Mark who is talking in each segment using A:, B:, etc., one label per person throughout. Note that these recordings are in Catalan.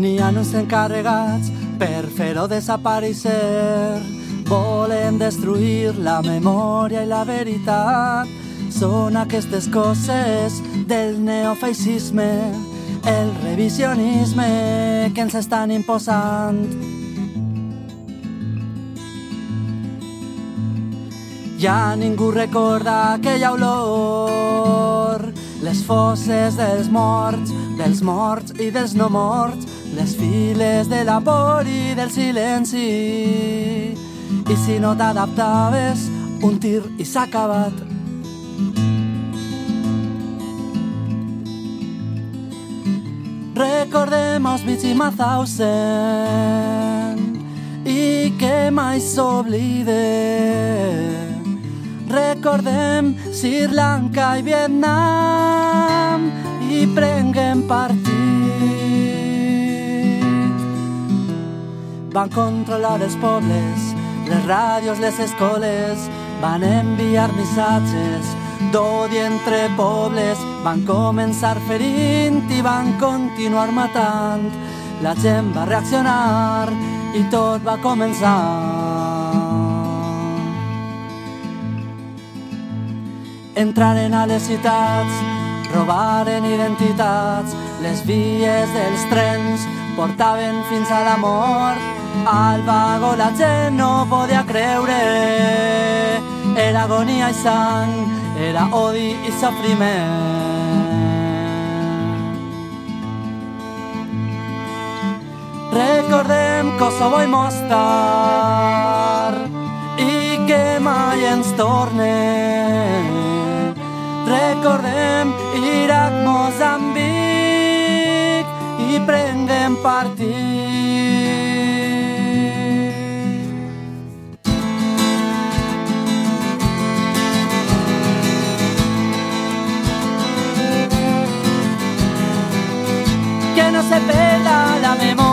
A: n'hi ha uns encarregats per fer-ho desaparèixer. Volen destruir la memòria i la veritat. Són aquestes coses del neofeixisme, el revisionisme que ens estan imposant. Ja ningú recorda aquella olor, les fosses dels morts, dels morts i dels no morts, les files de la por i del silenci. I si no t'adaptaves, un tir i s'ha acabat. Recordem Auschwitz i Mauthausen i que mai s'oblide. Recordem Sri Lanka i Vietnam i prenguem partit. Van controlar els pobles, les ràdios, les escoles, van enviar missatges d'odi entre pobles, van començar ferint i van continuar matant. La gent va reaccionar i tot va començar. Entraren a les ciutats, robaren identitats, les vies dels trens portaven fins a la mort. Al vagó la gent no podia creure, era agonia i sang, era odi i sofriment. Recordem Kosovo i Mostar i que mai ens tornem. Recordem Irak, Mozambic i prenguem partit. Que no se perda la memoria,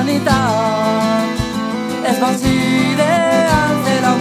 A: humanitat, els bons ideals de la